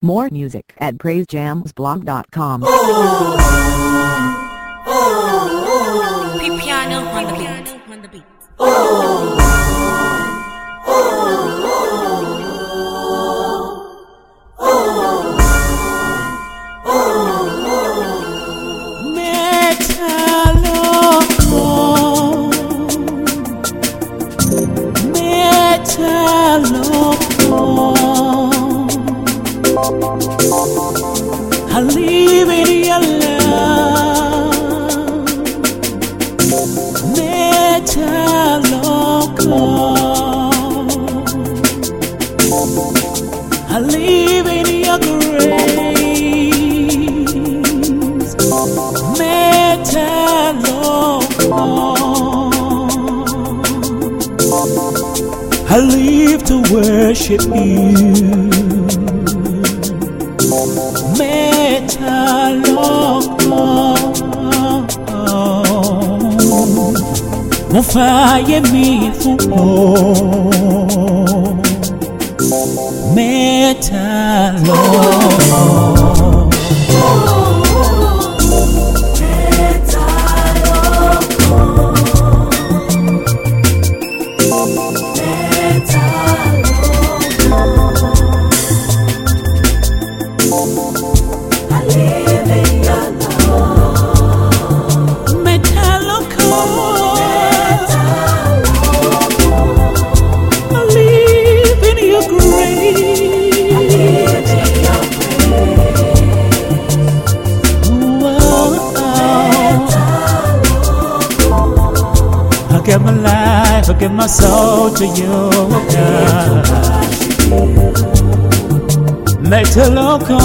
More music at praisejamsblog.com. Oh, oh, oh, Piano on the beat. On the beat. Metaloco. I live to worship you. Mo fààyè mi fún ọ. Metaloco. Give my life, I give my soul to you, God. Metaloco.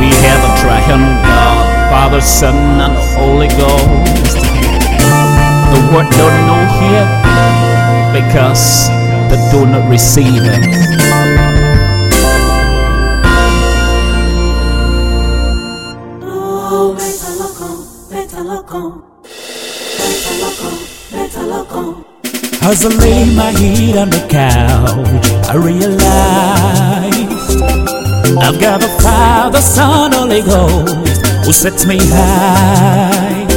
We have a triune God, Father, Son, and Holy Ghost. Word don't know here because they do not receive it. As I lay my head on the couch, I realized I've got the Father, Son, Holy Ghost who sets me high.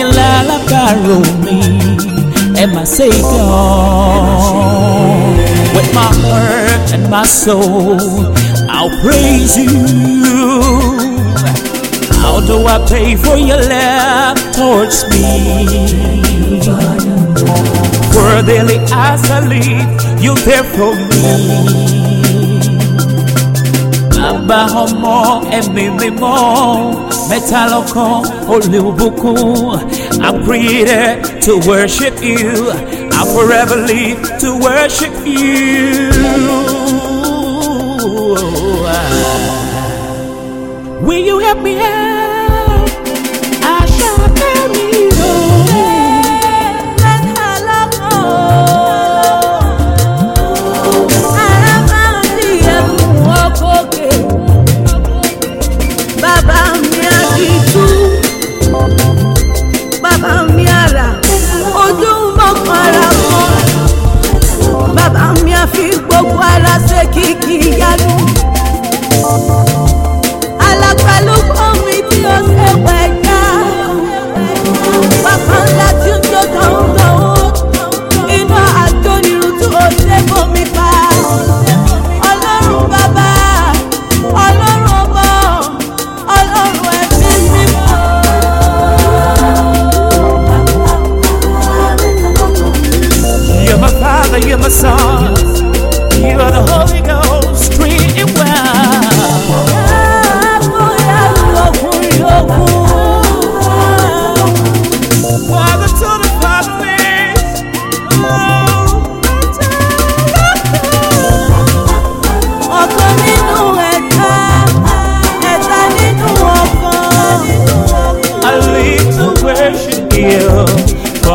You lullaby me and my Savior with my heart and my soul. I'll praise you. How do I pay for your love towards me? For daily as I live, you there for me. Lọ́kàn olùbùkún. I'm created to worship you. I forever live to worship you. Will you help me out?